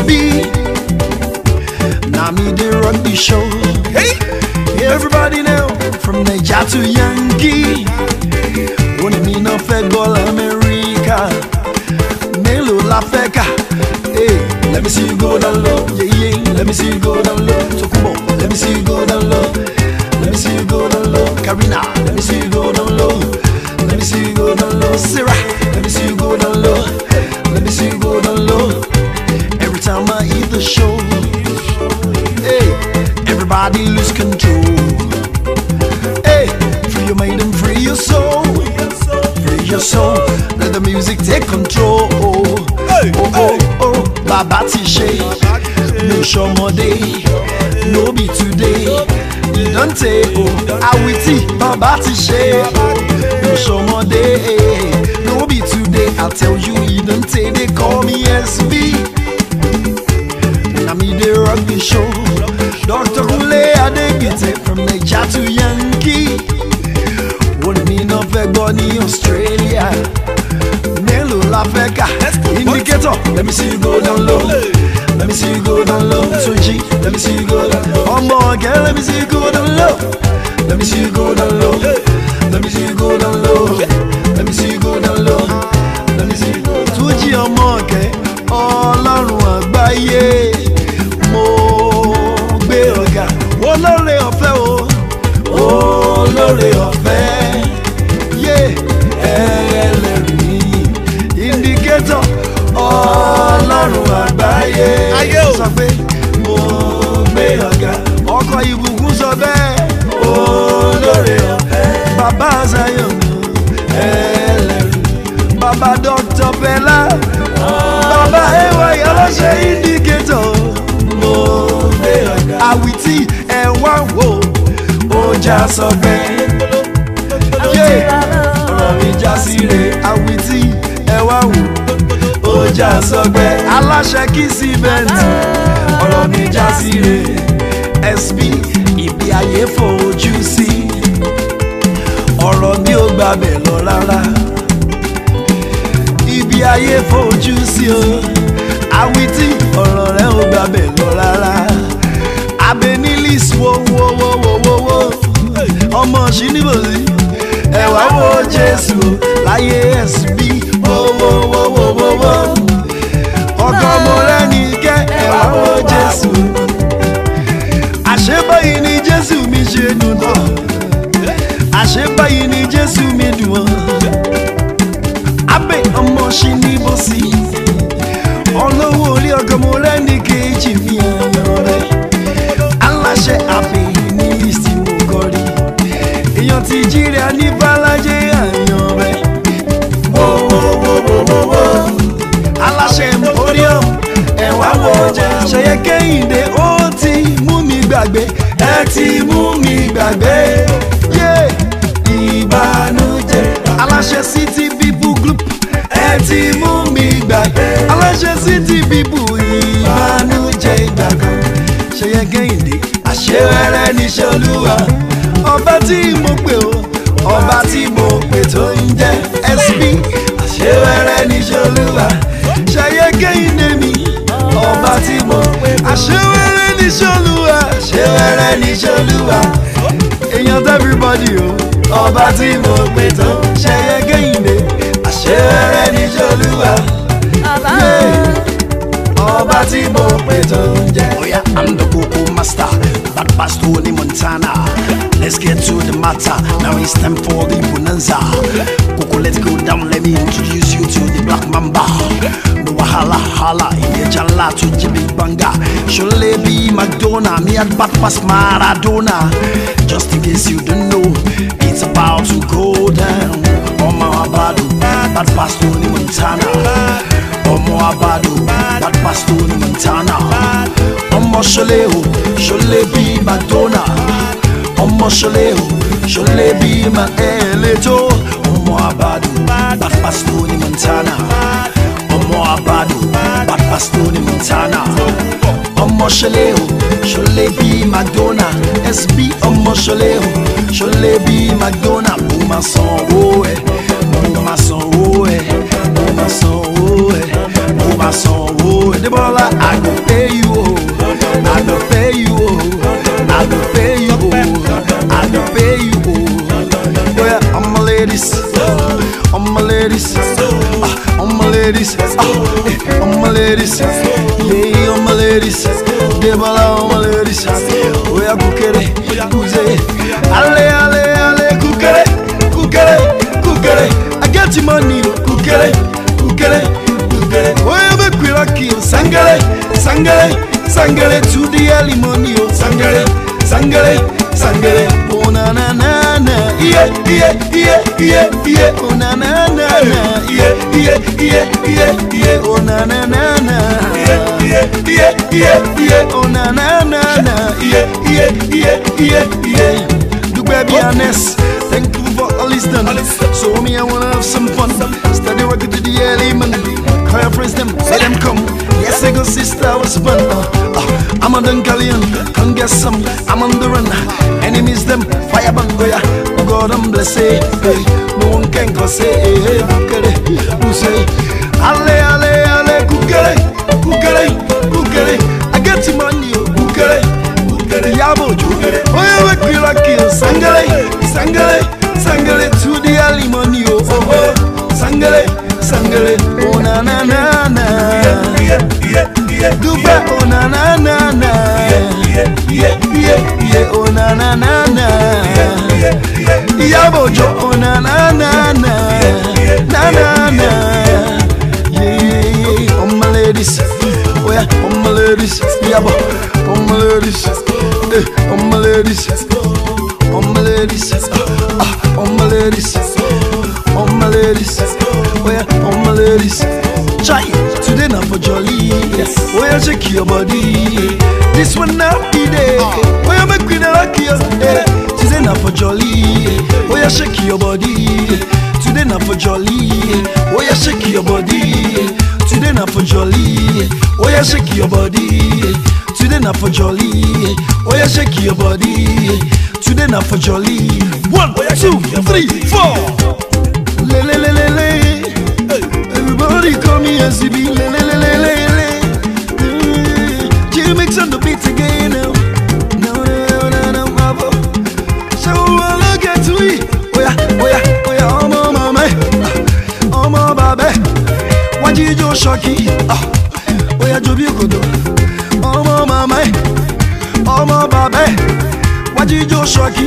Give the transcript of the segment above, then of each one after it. be? Now me they run the show. Hey, everybody now from Nigeria to Yankee. Wọ́n ní iná fẹ́ gọ́lá America. Mélòó la fẹ́ Hey, let me see you go down low. Yeah, yeah, let me see you go down low. So come on. let me see you go down low. Let me see you go down low. Karina. show Let the music take control Oh Oh oh oh bàbá ti ṣe mi ò no be today ìdántè oh, àwìtì bàbá ti no show mi ò no be today I tell you ìdántè they call me SV na mi dey rock the show Dr. Kunle Adegite from Naija to Yankee náà fẹ́ gbọ́ ní Australia mélòó la fẹ́ kà indicator let me see you go down low let me see you go down low Túnjí let me see you go down low ọmọ ọ̀gẹ́ let me see you go down low let me see you go down low let me see you go down low let me see you go down low. Zion ẹlẹ́rù bàbá dọ́kítọ̀ Bẹ́lá bàbá ẹwà ìyálọ́ṣẹ́ indicatọ̀ mo gbé ọ̀gá àwìtí ẹ̀wá wò ọjà sọ pé yé ọ̀rọ̀ mi já síre àwìtí ẹ̀wá wò ọjà sọ pé aláṣẹ kí síbẹ̀ntì ọ̀rọ̀ mi já síre SP ìbí ọ̀rọ̀ mi ò gbàbẹ̀ lọ rárá ibi ayé fojú sí o awiti ọ̀rọ̀ rẹ ò gbàbẹ̀ lọ rárá abenilis wo wo wo wo wo wo ọmọ ṣì níbòsí ẹ̀wá wo Jésù láyé ẹ̀sìn bí wo wo wo wo wo wo ọkọ̀ ọmọ. ṣolúwa èèyàn tẹ́fíbọ́dì o ọba tí mo pè tán ṣẹyẹ kẹ́hìndé àṣẹ rẹ ní ṣolúwa ọba tí mo pè tán jẹ. oya oh i'm the koko master that pass to montana let's get to the matter now it's time for the bonanza koko let's go down let me introduce you to the black mamba hala hala ìyẹjà ńlá tó jí mi gbanga ṣọlẹ bí Madonna mi at bad pass Maradona just in case you don't know it's about to go down Omo abadu bad pass Tony Montana Omo abadu bad pass Tony Montana Omo ṣọlẹ o ṣọlẹ bí Madonna ọmọ ṣọlẹ o ṣọlẹ bí ma ẹ lẹjọ ọmọ abadu bad pass Tony Montana ọmọ àbàdò bàbá stone montana ọmọ ṣọlẹ o ṣọlẹ bí madonna sb ọmọ ṣọlẹ o ṣọlẹ bí madonna mo máa san owó ẹ mo máa san owó ẹ mo máa san owó ẹ mo máa san owó ẹ débọlá i go pay you o i go pay you o i go pay you o i go pay you o. Yeah, I'm a ladies, I'm a ladies. ladies, oh, eh, all my ladies, yeah, all my ladies, debala all my ladies, oya kukere, kuze, ale ale ale kukere, kukere, kukere, I get your money, kukere, kukere, kukere, oya be kwira kiyo, sangare, sangare, sangare to the early money, sangare, sangare, sangare, oh na na na. ye ye ye ye ye ona na na na ye ye ye ye ye ona na na na ye ye ye ye ye ona na na na ye ye ye ye ye Dugbe bi thank you for all this so me I wanna have some fun study work to the element. man call your them let them come yes I go sister I was born uh, uh, I'm a Dunkalian, come get some I'm on the run enemies them fire bang go ya God I'm blessed. Hey, no one can go say, hey, kukere, who say, ale, ale, ale, kukere, kukere, kukere. I get the money, kukere, kukere, yabo, kukere. Oh, yeah, we kill a kill, sangale, sangale, sangale to the early money, oh, oh, sangale, sangale, oh, na, na, na, na. Yeah, yeah, yeah, yeah. Dubai, oh, na, na, na, na. Yeah, yeah, yeah, yeah. ye o na na na na Ya bojo oh na na na na Na na na Yeah yeah yeah Oh my ladies Oh yeah oh my ladies ya bo Oh my ladies Oh my ladies Oh my ladies ah, Oh my ladies Oh my ladies Oh yeah oh my ladies Chai, today not for jolly. Yes. Oh shake your body. This one not be there. jolly. Oh yeah, shake your body. Today not for jolly. Oh yeah, shake your body. Today not for jolly. Oh yeah, shake your body. Today not for jolly. Oh yeah, shake your body. Today not for jolly. One, two, three, four. Le le le le le. Everybody come here, Zibi. Le le le le. jíjó ṣọ́kì ó yẹ ju bí kòtò ọmọ màmá ẹ ọmọ bàbá ẹ wá jíjó ṣọ́kì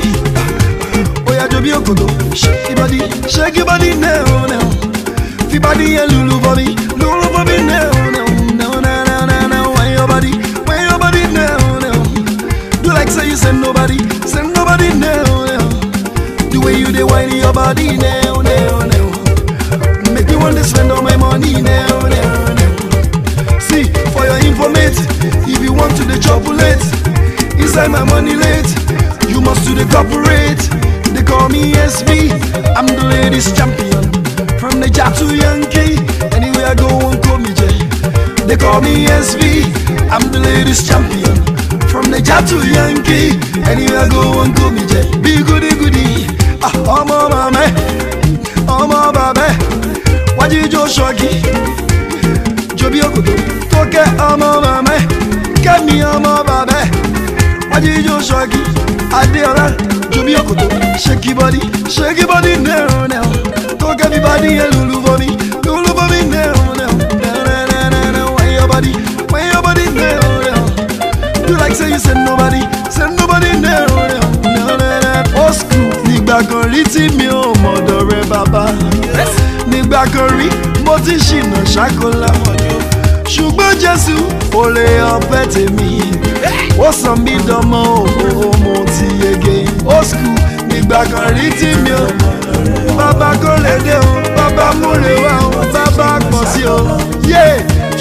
ó yẹ ju bí kòtò ṣẹ́kíbọ́dí body nẹ́ẹ̀ọ́ nẹ́ẹ̀ọ́ fíbọ́dí yẹn lulu for me lulu now, now, now, now, now. nẹ́ẹ̀ọ́ wẹ́n yọ bọ́dí wẹ́n yọ bọ́dí now? nẹ́ẹ̀ọ́ do like say you send nobody send nobody now, now. the way you dey whine your body now. The trouble late Inside my money late You must do the corporate They call me SV I'm the ladies champion From the Niger to Yankee Anywhere I go won't call me J They call me SV I'm the ladies champion From the Niger to Yankee Anywhere I go won't call me J Be goody goody Ah, ọmọ mama ọmọ bàbá wájú ijó ṣọ́ọ̀gì jobi ogodo tó kẹ́ ọmọ mama kẹ́mi ọmọ bàbá ẹ̀ ajíjó ṣọ́ọ̀gì adéọlá jùmí òkòtò ṣèkì bọ́dí ṣèkì bọ́dí nẹ́rùn nẹ́rùn kó kẹ́mi bá ní elùlù bomi lùlù bomi nẹ́rùn nẹ́rùn nẹ́rùn wọ́n yọ bọ́dí wọ́n yọ bọ́dí nẹ́rùn nẹ́rùn you like say you say nobody say nobody nẹ́rùn nẹ́rùn nẹ́rùn old school nígbà kan rí tí mi ò mọ̀dọ̀ rẹ bàbá nígbà kan rí mo ti ṣìnà ṣàkólà mọ̀dọ̀ jésù oore ọ̀fẹ́ tèmi ó sàn mí dánmọ́ òwò mo ti yege ó skù nígbà kan rí tí mi ò bàbá kórèdè o bàbá múre wá o bàbá pọ̀ sí o yé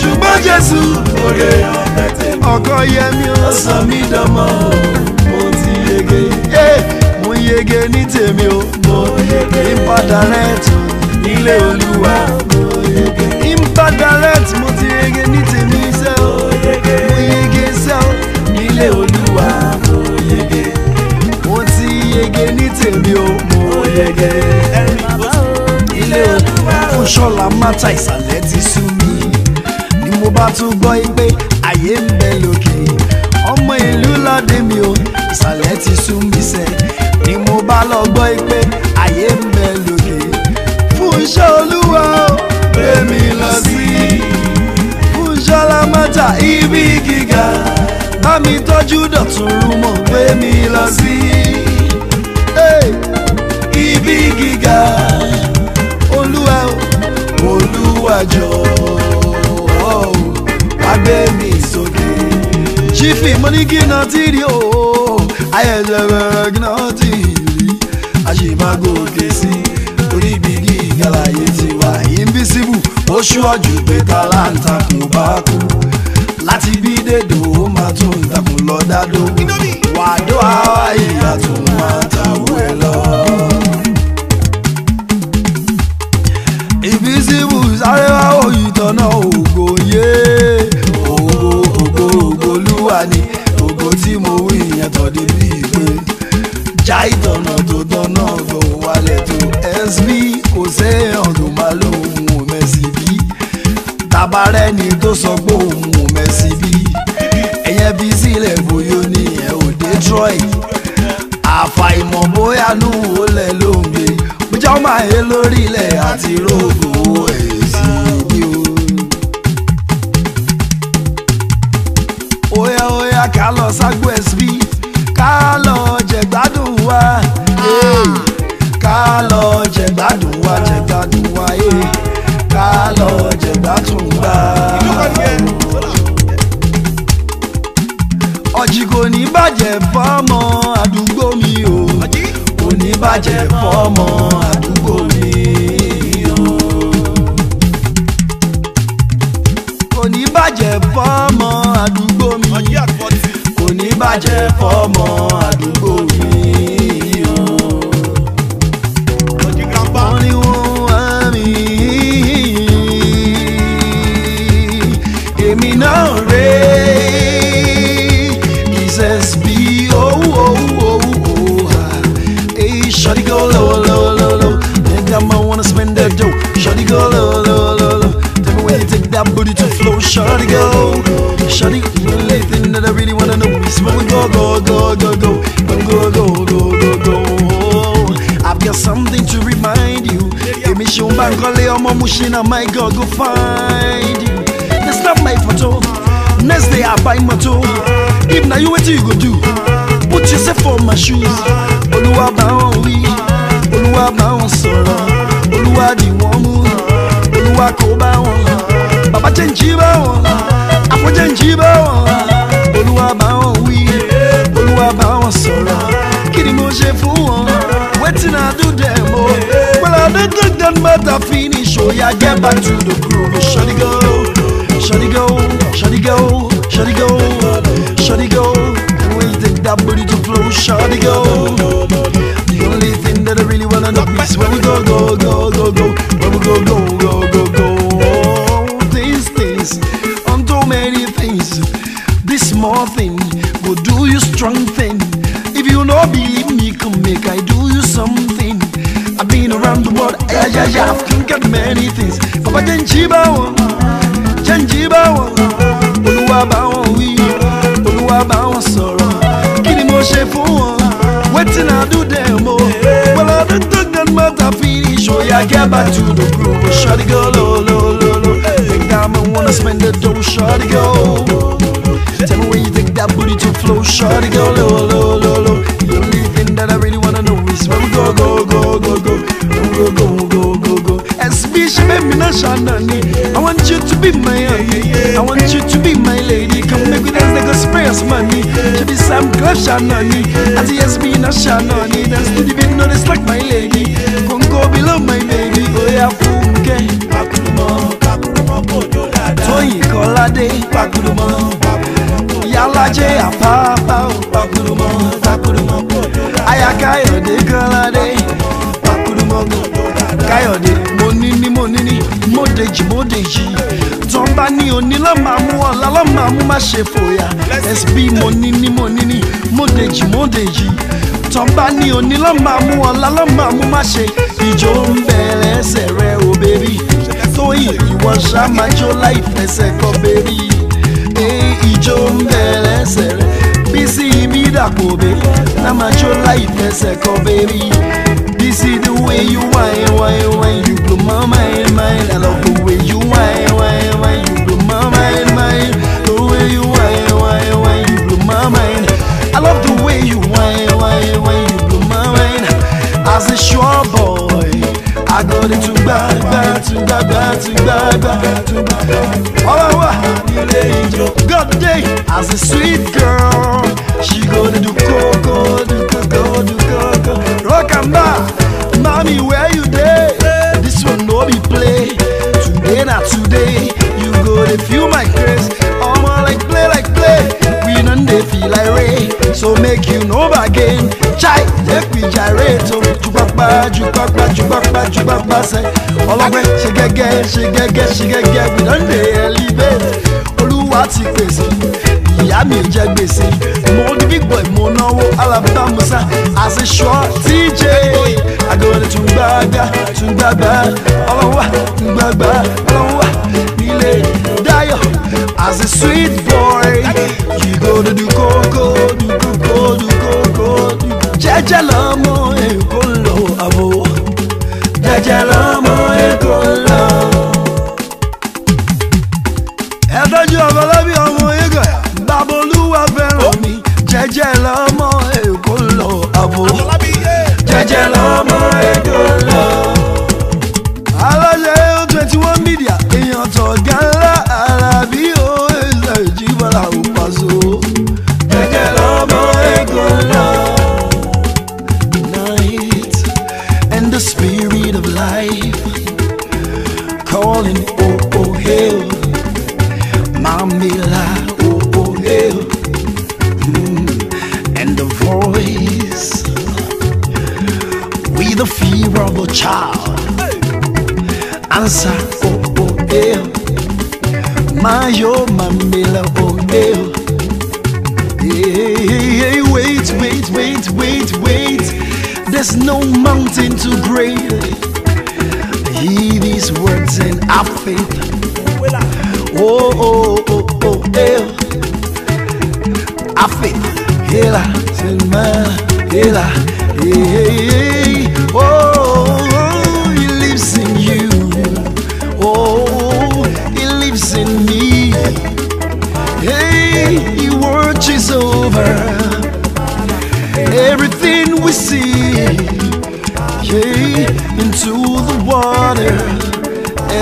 ṣùgbọ́n jésù oore ọ̀fẹ́ tèmi ọkọ yẹ mi ó sàn mí dánmọ́ mo ti yege mo yege ní tèmi o mo yege ní padà rẹ̀ tó nílé olúwa mo yege. God direct mo ti yege ní tèmi iṣẹ́ o mo yege iṣẹ́ o nílé olúwa mo yege mo ti yege ní tèmi o mo yege ilé olúwa o ṣọlá mátà ìsàlẹ̀ ti sú mi ni mo bá tún gbọ́ pé ayé ń bẹ lókè ọmọ ìlú ládé mi o ìsàlẹ̀ ti sú mi sẹ́ ni mo bá lọ gbọ́ pé ayé ń bẹ lókè fún iṣẹ́ olúwa. dókítà ibi gíga bá mi tọ́jú dọ̀tún rúmọ̀ gbé mi lọ sí ibi gíga olúwa olúwa jọ̀ọ́ oh, mi sókè. ṣífì mo ní kí náà ti rí o ayẹyẹ bẹ̀rẹ̀ kí náà ti rí àṣìmágòkè sí orí ibi gíga láyé tiwa invisible ó ṣíwájú pé tálántà kò bá kú láti bí dèdò ó máa tún ìdàkùn lọ dádó wàdó àwa ìyá tó máa tàwó ẹ lọ. ìbísíbù sáré wá òyìn tọ́nà ògo yé ògo ògo ògo lúwa ni ògo tí mo wí ìyẹn tọ́ dé bí ìpè já ìtọ̀nà tó tọ́nà ọ̀gọ̀ wálẹ̀ tó sb kò séèyàn tó lóhùn tabarẹ́ ni tó sọ pé òun ò mẹ́sì bí ẹ̀yẹ́ bí sílẹ̀ bóyó ní ẹ̀ ò Detroit àfàìmọ̀ bóyá nù ó lẹ̀ ló ń gbé bójá ó máa yé lórílẹ̀ àti rògbò èsì bí o. óyá óyá ká lọ ságbó sb ká lọ jẹ̀gbádùn wa ká lọ jẹ̀gbádùn wa jẹ̀gbádùn wa. Hey lọ jẹ̀gbá tún gbà. ọ̀jì ní bàjẹ́ fọ́mọ àdúgbò mi o kò ní bàjẹ́ fọ́mọ àdúgbò mi o. kò ní bàjẹ́ fọ́mọ àdúgbò mi kò bàjẹ́ fọ́mọ àdúgbò mi. mushina my God go find you. They snap my photo, next day I buy moto. If na you what you go do? Put yourself on my shoes. Oluwa ba won wi, Oluwa ba won sọ̀rọ̀, Oluwa di won Oluwa ko ba Baba jenji ba won, afo jenji ba won. Oluwa ba won wi, Oluwa ba won sọ̀rọ̀, mo ṣe fún wọn? wetin i do them, o oh. well i don't think that matter finish oh. Yeah, get back to the groove shadi go shadi go shadi go shadi go shadi go when you take that booty to flow shadi go the only thing that i really wanna know is where we go go go go go. yeah, yeah, I've conquered many things. Papa Janjiba, Janjiba, Olúwa bá wọn wí, Olúwa bá wọn sọ̀rọ̀. Kí ni mo ṣe fún wọn? Wetin I do them o. Well, I don't get that matter finish. Oh, yeah, get back to the group. Oh, shawty go low, low, low, low. Think that I wanna spend the dough, shawty go. Tell me where you think that booty to flow, shawty go oh, low, oh, low, oh, low, low. The only thing that I really wanna know is where we go, go, go, go, go lady, she me not I want you to be my honey. I want you to be my lady. Come make me dance like a space money. She be some club shanani. As he has been a shanani. That's the debate, no, it's like my lady. Come go below my baby. Oh, yeah, funke. Pakulumọ, pakulumọ, call dada. day, Kọ́ládé. Pakulumọ. ní mo ní ní mòdèjì mòdèjì tó ń bá ní òní lọ́màá mú ọ̀la lọ́màá mú má ṣe fòyà SB mo ní ní mo ní ní mòdèjì ni tó ń bá ní òní lọ́màá mú ọ̀la lọ́màá mú má ṣe ìjó ń bẹ̀rẹ̀ ẹsẹ̀ rẹ o bèbí tóyìn ìwọ ṣàmájó láì fẹsẹ̀ kọ bèbí ìjó ń bẹ̀rẹ̀ ẹsẹ̀ rẹ bísí mi dàpọ̀ bèbí náà láì fẹsẹ̀ kọ bèbí see the way you whine, whine, whine You blow my mind, mind I love the way you whine, whine, whine You blow my mind, mind The way you whine, whine, whine You blow my mind I love the way you whine, whine, whine You blow my mind As a sure boy I got it to bad, bad, to bad, bad, to bad, bad, to bad All I want God day As a sweet girl She gonna do coco, do coco, do coco talk am now. Mommy, where you dey? This one no be play. Today na today, you go dey feel my grace. Omo like play like play, we none dey feel like rain. So make you no again. Chai, make we gyrate o. Oh. Jupapa, jupapa, jupapa, jupapa sẹ. Ọlọ́gbẹ́ ṣe gẹ́gẹ́, ṣe gẹ́gẹ́, ṣe gẹ́gẹ́, we don dey elevate. Olúwa ti pèsè ìyá mi jẹ gbèsè mo di big boy mo náwó alabama musa as a short tj agolo tún gbàgbà tún gbàgbà ọlọ́wà tún gbàgbà ọlọ́wà nílé dayo as a sweet boy you go do koko do koko do koko jẹjẹ lọ́mọ. yellow the fear of a child. Answer, oh, oh, eh. My, oh, my, miller, oh, eh. Hey, hey, wait, wait, wait, wait, wait. There's no mountain too great. Hear these words and have faith. Oh, oh, oh, oh, eh. Have faith. Hela, Selma, Hela, yeah, yeah, yeah.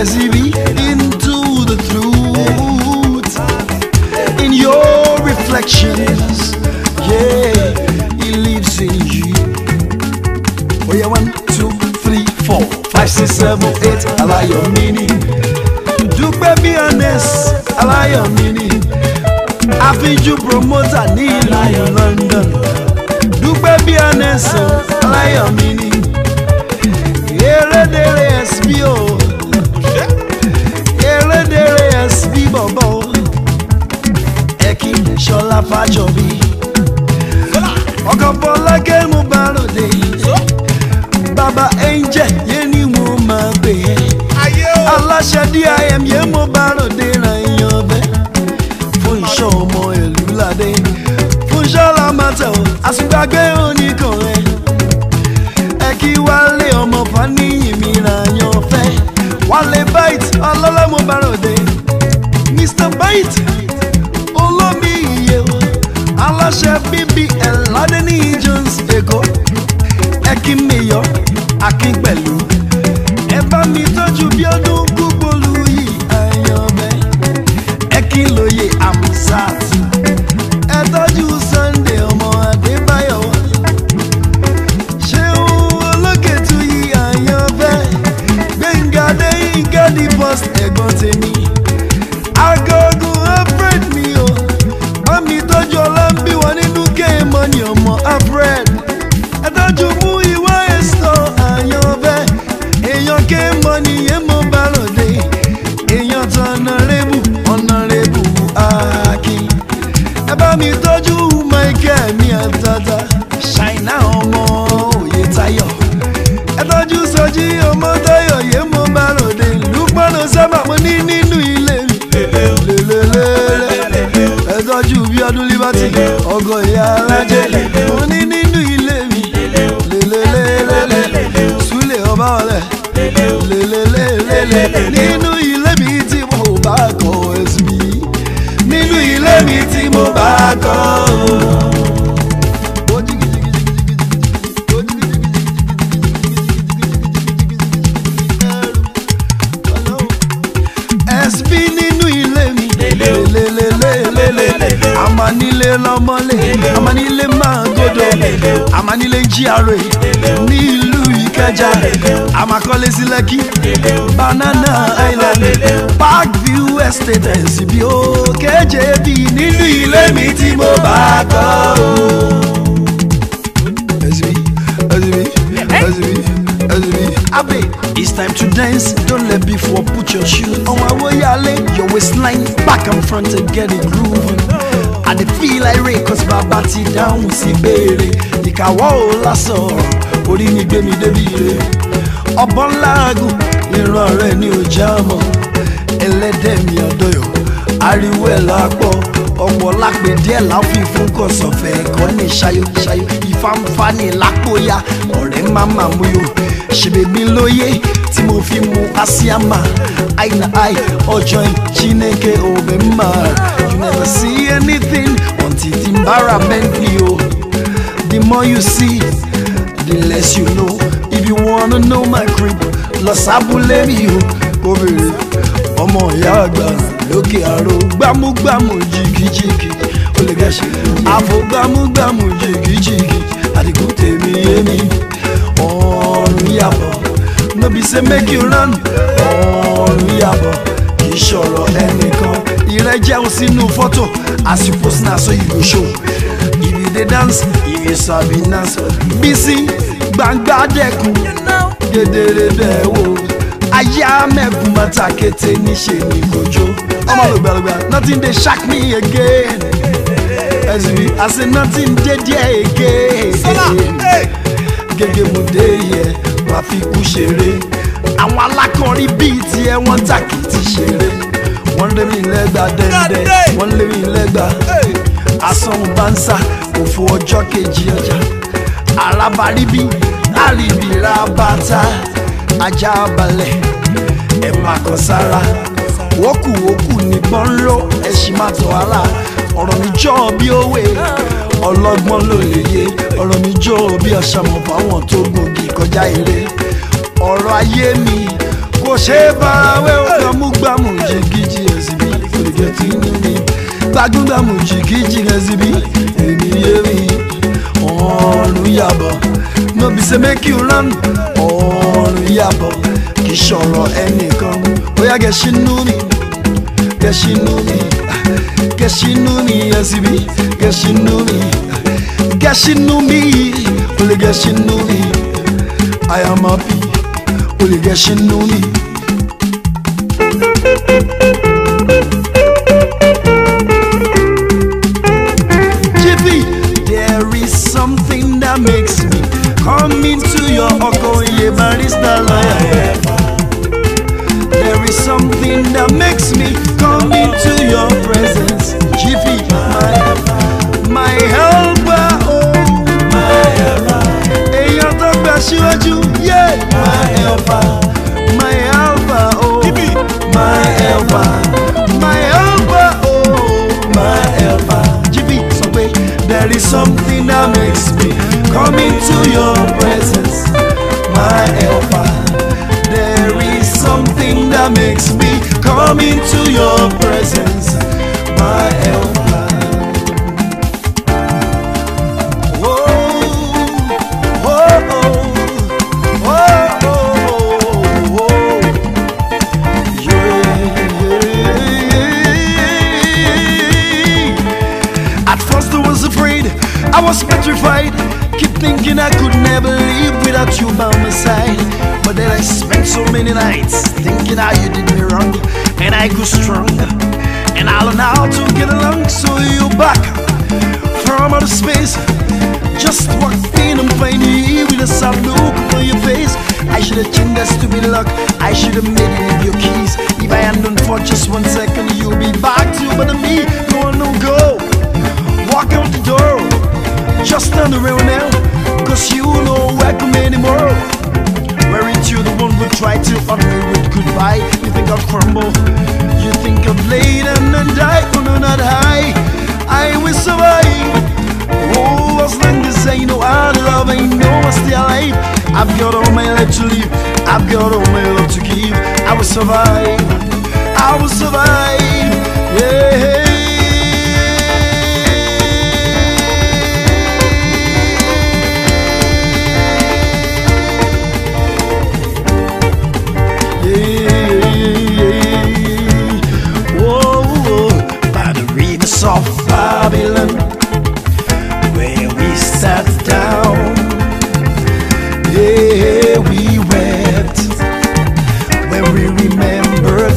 as into the truth in your reflections. Yeah, he lives in you. Oh yeah, one, two, three, four, five, six, seven, eight. I meaning. Do baby honest. I like your meaning. I London. Do baby honest. I like your meaning. Here, there, SBO. Bọ́lá Fájọbí ọkọ Bọ́lá gẹ́mú bárọ̀dé bàbá angel yé ni mo máa gbé aláṣẹ dim yé mo bárọ̀dé ràn yan bẹ́ fún iṣẹ́ ọmọ ìlú ládé fún iṣẹ́ ọlọ́mọtẹ̀ o àsùgbàgbé oníkan rẹ̀ ẹ kí wálé ọmọ faniyin mi ràn yan fẹ́ wálé bite ọlọ́lọ́mọ bárọ̀dé Mr. Bite. Aláṣẹ BBN lọ́dẹ ní Jones Èkó Ẹkínmiyọ Akínpẹ̀lú ẹ bá mi tọ́jú bí ọdún. tọ́tọ́ ṣàìná ọmọ òye tayọ̀ ẹ tọ́jú sọjí ọmọ tayọ̀ yé mo bá ròde lùpọ̀nà sábà mo ní nínú ilé lélẹ́lẹ́lẹ́ ẹ tọ́jú bí ọdún liberty ọgọ ìyá alájẹ mo ní nínú ilé mi lélẹ́lẹ́lẹ́ súlẹ̀ ọba ọ̀rẹ́ lélẹ́lẹ́lẹ́ nínú ilé mi tí mo bá kọ ẹ̀sìn mi nínú ilé mi tí mo bá kọ. àmánilé GRA ní ìlú Ìkẹjà àmàkọ́lé sí Lẹ́kì Banana Island Parkview Estate ẹ̀sìnbí ó KJB nínú ilé mi tí mo bá kọ́ o. It's time to dance, don't let before put your shoes on my way, yale. Your waistline back and front and get it grooving. I dey feel like Ray, cause my body down, see, baby ẹ̀dìkàwọ́ ò lásọ orí mi gbé mi débi ire ọbọ̀ ńlá agùn ìran rẹ̀ ní ọjà mọ̀ ẹlẹ́dẹ̀ mi ọ̀dọ́yọ̀ ariwo ẹ̀ lápọ̀ ọ̀pọ̀ lápè díẹ̀ láfi fún kọ̀sọ̀fẹ̀ ẹ̀kọ́ ní ṣayó ṣayó ìfáǹfà ní lápòyà ọ̀rẹ́ máma múyò ṣèbèbí lóye tí mo fi mu asiama aina ai ọjọ́ chineke obe mma you never see anything until timbara bend me o. Oh more you see, the less you know. If you wanna know my creep, Los Abule mi o, obìnrin. Ọmọ ìyá àgbà Jiki àrò gbámúgbámú jìkìjìkì. Olè gẹ̀ṣẹ̀ Jiki, gbámúgbámú jìkìjìkì. Àdìgún tèmi èmi ọ̀run yàbọ̀. No be say make you run ọ̀run yàbọ̀. Kì í ṣọ̀rọ̀ ẹnìkan. Ìrẹ́jẹun sínú fọ́tò as you post now so you go show dey dance if you sabi dance bisi gbangba dẹkun gedere wo aya mẹkun bàtà kété níṣe ní kojú ọmọ lògbàlògbà nothing dey shock me again ẹsùn i say nothing dey there again gègé mo dé yẹ wà fi kú ṣeré àwọn alákọrin bíi tiẹ̀ wọ́n tàkìtì ṣeré wọ́n lé mi lẹ́gbàá dẹ́ndẹ́ wọ́n lé mi lẹ́gbàá asán bánsá òfò ọjọ́ kejì ọjà arábàríbí àríbí rábàtà ajá balẹ̀ ẹ̀ máa kàn sára wókùwókù nìbọn ń lò ẹ̀ sì máa tọ̀ ara ọ̀rọ̀ mi jọ bí òwe ọlọ́gbọ́n ló lè yé ọ̀rọ̀ mi jọ bí ọ̀ṣàmọ̀ fáwọn tó gbòógì kọjá eré ọ̀rọ̀ ayé mi kò ṣeé bára wẹ́ ọ̀gbàmúgbàmù jìgìjì ẹ̀sìn bí kò lè jẹ́ tí ń gbajúgbajà Mujiki jìnnà síbi èmi yé mi ọ̀run no be say make you run ọ̀run yàbọ̀ kì í ṣọ̀rọ̀ ẹnìkan bóyá gẹ̀ṣinú mi gẹ̀ṣinú mi gẹ̀ṣinú mi yẹn síbi mi gẹ̀ṣinú mi olè gẹ̀ṣinú mi I am happy olè gẹ̀ṣinú mi. thank you Come into your Okoye barrister lawyer. just one second you'll be back to but me going no go walk out the door just stand around now cause you don't welcome anymore wearing you the one who tried to honor with goodbye you think I'll crumble you think I'll bleed and then die but no not high I will survive oh as long as I know I love I know I'm still alive I've got all my life to live I've got all my love to give I will survive I will survive. Yeah. Of Babylon, where we sat down.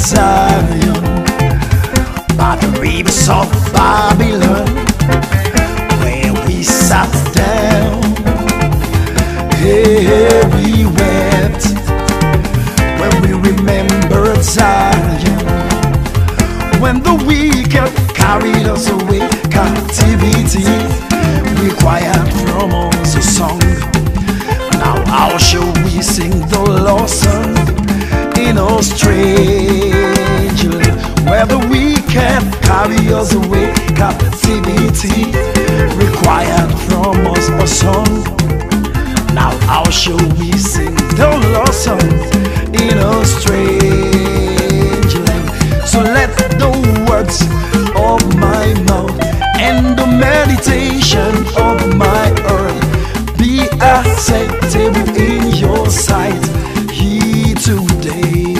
Zion By the rivers of Babylon Where we sat down Here we wept When we remembered Zion When the wicked carried us away Captivity required from us a song Now how shall we sing the lost song in Australia? years away, captivity required from us a song. Now how shall we sing the lost lesson in a strange land? So let the words of my mouth and the meditation of my heart be acceptable in your sight here today.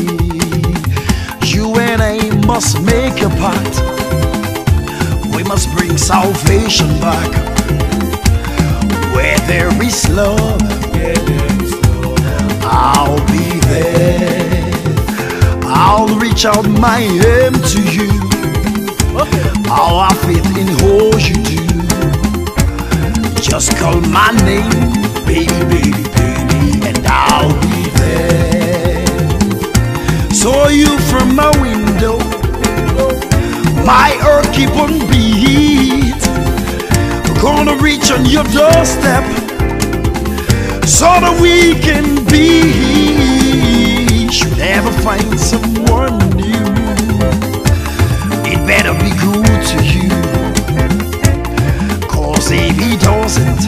You and I must make a part salvation back. Where there is love, I'll be there. I'll reach out my hand to you. I'll have faith in all you do. Just call my name, baby, baby, baby, and I'll be there. Saw you from my window. My heart keep on beating gonna reach on your doorstep so that we can be. Should ever find someone new, it better be good to you. Cause if he doesn't,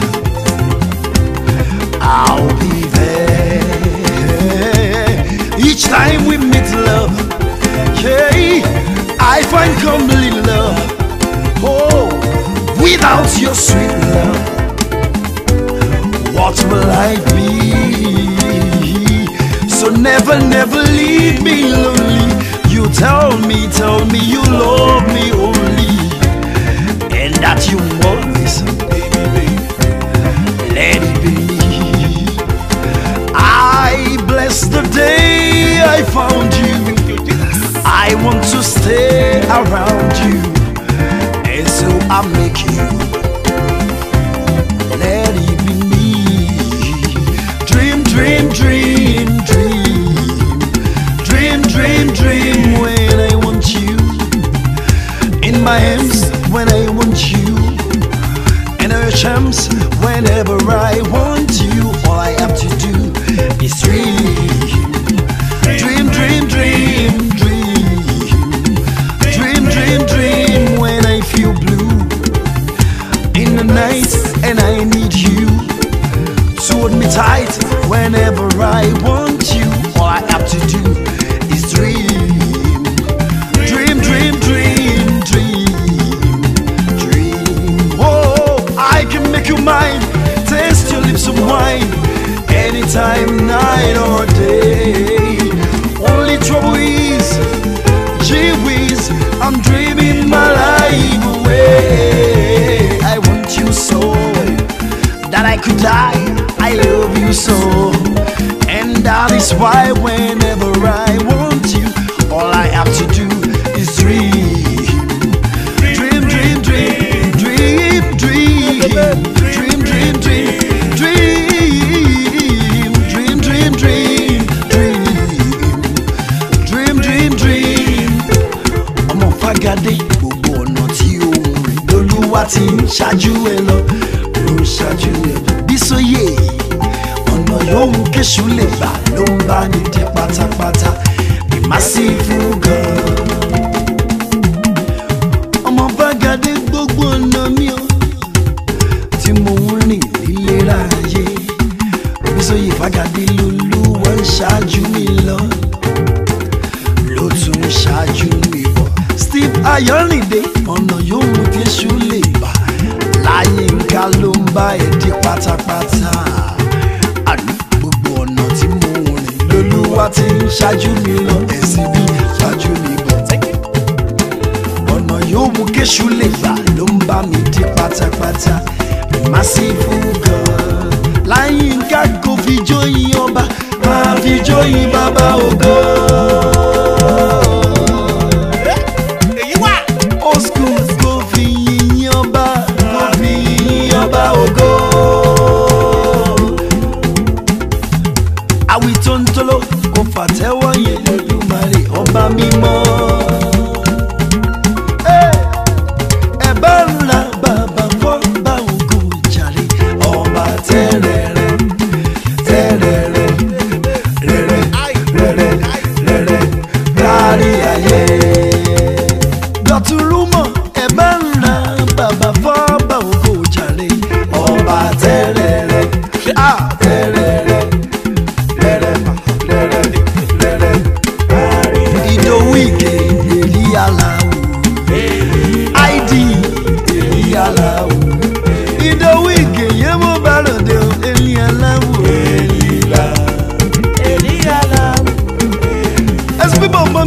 I'll be there. Each time we meet love, yeah, I find complete love. Oh without your sweet love, what will I be? So never, never leave me lonely. You tell me, tell me you love me only, and that you won't listen, Let it be. I bless the day I found you. I want to stay around you know I make you. Let it be me. Dream, dream, dream, dream. Dream, dream, dream when I want you. In my arms when I want you. In our charms whenever I want you. All I have to do is dream. se fugam. olúmọ ẹ bá ń ra bàbá fọ́ọ̀bà ògo jàre. ọba tẹ́rẹ̀ rẹ̀ tẹ́rẹ̀ rẹ̀ rẹ̀rẹ̀ rẹ̀rẹ̀ rẹ̀rẹ̀ parí. ìdòwú ìkè èlí aláwọ̀ id èlí aláwọ̀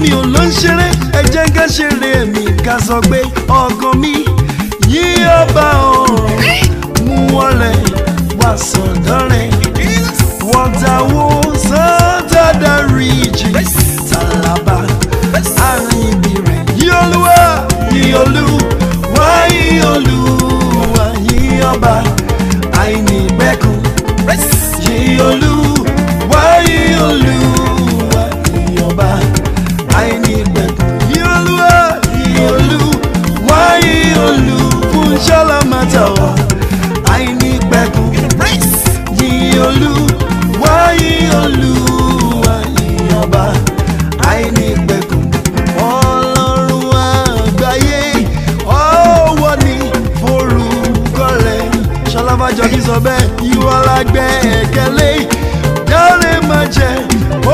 mi ò ló ń ṣeré ẹ jẹ́ ká ṣeré ẹ̀mí ká sọ pé ọkàn mi yí ọba ọ̀run mú wọlé wá sọ̀dọ̀ rẹ̀ wọ́n Ọlọ́fàjọbí sọ bẹ́ẹ̀ ìwọ la gbẹ ẹ̀kẹ́lẹ́ yálé máa jẹ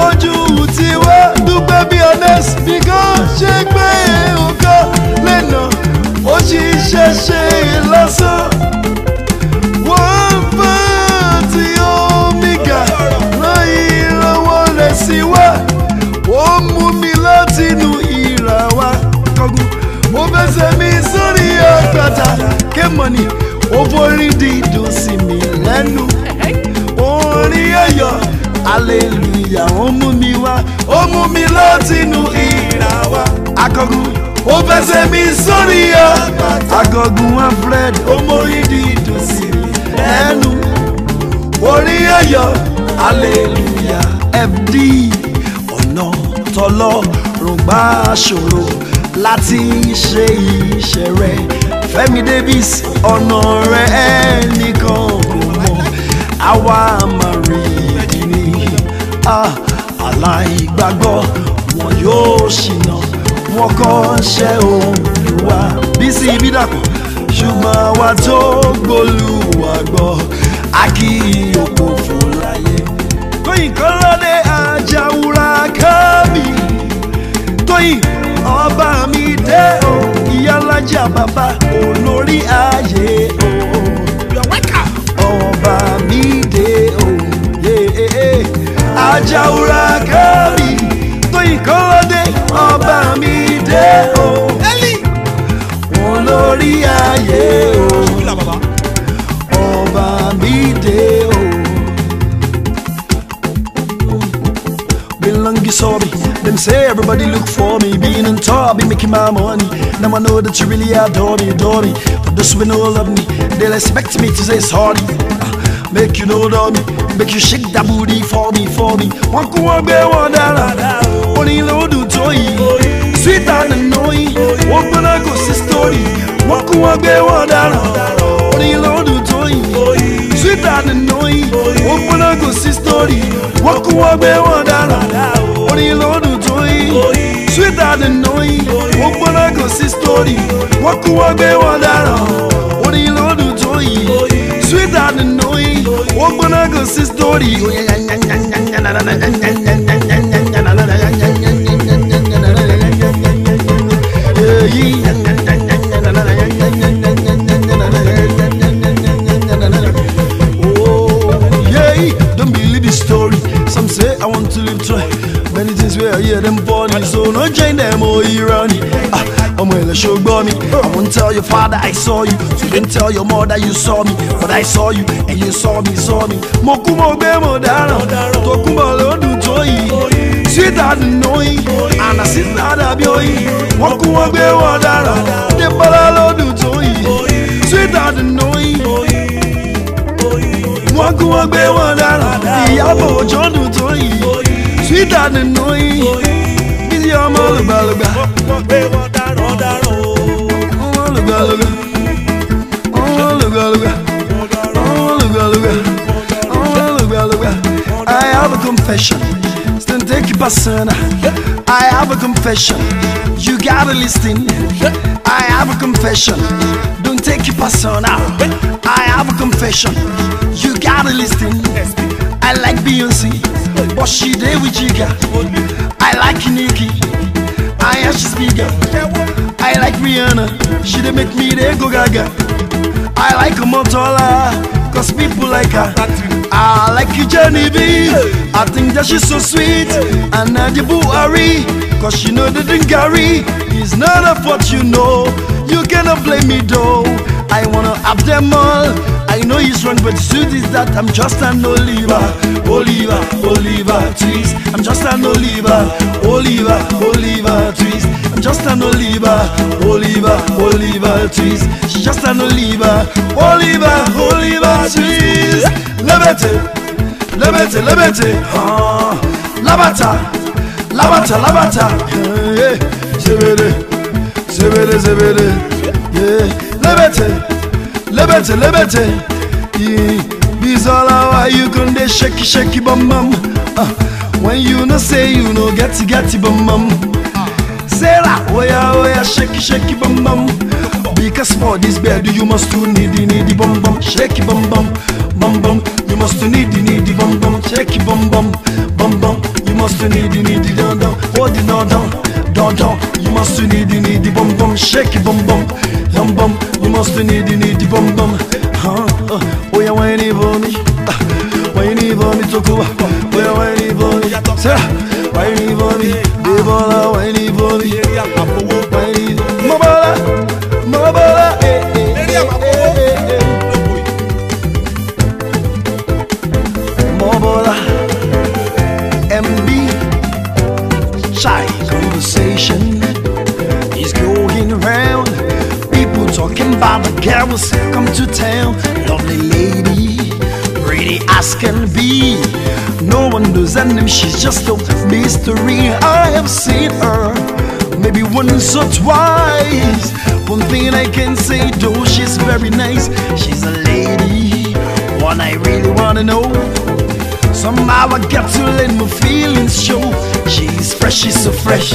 ojú tí wọ́n dúpẹ́ bí honest nìkan ṣe pé nǹkan lẹ́nà ó sì ṣe ṣe lásán. wọ́n bá ti omega rán ìrànwọ́ rẹ̀ sí wa ó mú mi látinú ìràwá kọ́gùn ó fẹsẹ̀ mi sórí àgbàdà kémọ́ni ó borí dídùn sí mi lẹ́nu orin ẹ̀yọ̀ aleluya ó mú mi wá ó mú mi lọ́tìnú ìrà wá akọgun ó fẹsẹ̀ mi sórí ọgbà akọgun alfred ó mórí dídùn sí mi lẹ́nu orin ẹ̀yọ̀ aleluya fd ọ̀nà tọlọ́run gbà ṣòro láti ṣe iṣẹ́ rẹ̀. Fẹ́mi Davis ọ̀nà rẹ̀ nìkan kò mọ̀ àwa àmàrìdì ni ah, aláìgbàgbọ́ wọn yóò ṣìnà wọn kọ́ ṣẹ́ Olúwa bí sí ibi dàpọ̀ ṣùgbọ́n àwa tó gbólúwa gbọ́ a kì í òpó fún láyé Tóyìn Kọ́ládé Àjàwúrà Kẹ́mi Tóyìn alájà bàbá olórí ayé o. ọba mi dé o. ajáwúra kábì tó ìkọ́lọ́dé ọba mi dé o. wọ́n ayé o. you saw me. Them say everybody look for me. Being in be making my money. Now I know that you really adore me, adore me. But those who know love me, they'll expect me to say sorry. Ah, make you know love me, make you shake that booty for me, for me. One go one way, one down. Only low do toy. Sweet and annoying. One gonna go see story. One go one way, one down. Only low do toy. Sweet and annoying. One gonna go see story. One go one way, one down. story lọ́dún tó yí sweeter than no yí ó gbọ́dọ̀ kò sí story wọ́n kú wọ́n gbé wọn dáràn orin lọ́dún tó yí sweeter than no yí ó gbọ́dọ̀ kò sí story. don't join them or oh, you run ah, ọmọ ilẹ̀ ṣògbọ́ mi I won't tell your father I saw you you didn't tell your mother you saw me but I saw you and you saw me saw me. mo kú mo gbé mo dáràn tó kún bọ̀ lódùn tó yìí síta nínú yìí àná síta dàbí oyin wọ́n kú wọ́n gbé wọ́n dáràn dé bọ́lá lódùn tó yìí síta nínú yìí wọ́n kú wọ́n gbé wọ́n dáràn ìyàbọ̀ òjò dùn bí ọmọ olùgbàlùgbà. I have a confession. Stand take it personal. I have a confession. You gotta listen. I have a confession. Don't take it personal. I have a confession. You gotta listen. I like Beyonce, but she there with Jigga. like Nicki. I am she's bigger. I like Rihanna. She don't make me dey go gaga. I like Motola. Cause people like her. I like Jenny B. I think that she's so sweet. And Nadia Buhari. Cause she know the dingari is none of what you know. You cannot blame me though. I wanna have them all. I know it's wrong, but the truth is that I'm just an Oliver, Oliver, Oliver Twist. I'm just an Oliver, Oliver, Oliver Twist. I'm just an Oliver, Oliver, Oliver Twist. She's just an Oliver, Oliver, Oliver Twist. Lebete, lebete, lebete, ah, uh, labata, labata, labata. Yeah, yeah. Zebede, zebede, zebede, yeah, lebete. Liberty, liberty, yeah. bizola why you gon' dey shaky shaky bum bum uh, when you no say you no getty getty bum bum yeah, oh yeah, shaky shaky bum bum because for this bed you must to needy needy bum bum shaky bum bum bum bum you must to needy needy bum bum shaky bum bum bum bum you must to needy needy down down hold it down down down down you must to needy needy bum bum shaky bum bum bum bum You must be needy, needy bum bum huh? uh, Oya waini boni uh, Waini boni tokuwa Oya waini boni Sera Waini boni Debola waini boni Waini Mabala Mabala eh, eh, eh, eh. eh. girls come to town, lovely lady, pretty as can be. No one knows her name, she's just a mystery. I have seen her maybe once or twice. One thing I can say though, she's very nice. She's a lady, one I really wanna know. Somehow I got to let my feelings show. She's fresh, she's so fresh,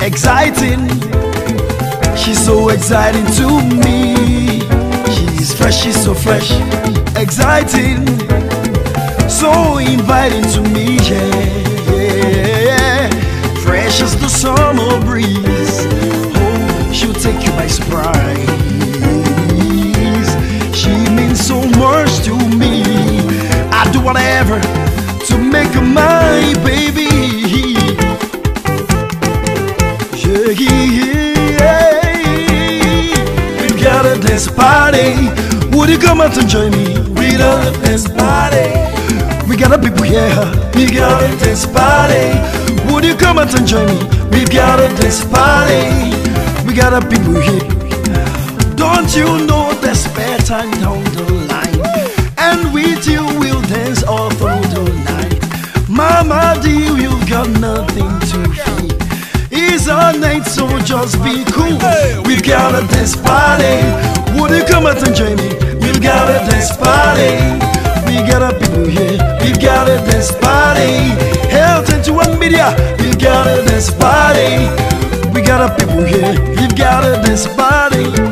exciting. She's so exciting to me fresh, she's so fresh, exciting, so inviting to me, yeah, yeah, yeah. Fresh as the summer breeze, oh, she'll take you by surprise. Come and join me, We love this party. We got a people here. We got this party. Would you come out and join me? We got a this party. We got a people here. Don't you know there's spare time down the line? And with you we'll dance all through the night. Mama dear, you've got nothing to fear. It's a night, so just be cool. We have got a dance party. Would you come out and join me? we got a dance party. We got a people here. we got a dance party. Hell, 10 to 1 media. we got a dance party. We got a people here. we got a dance party.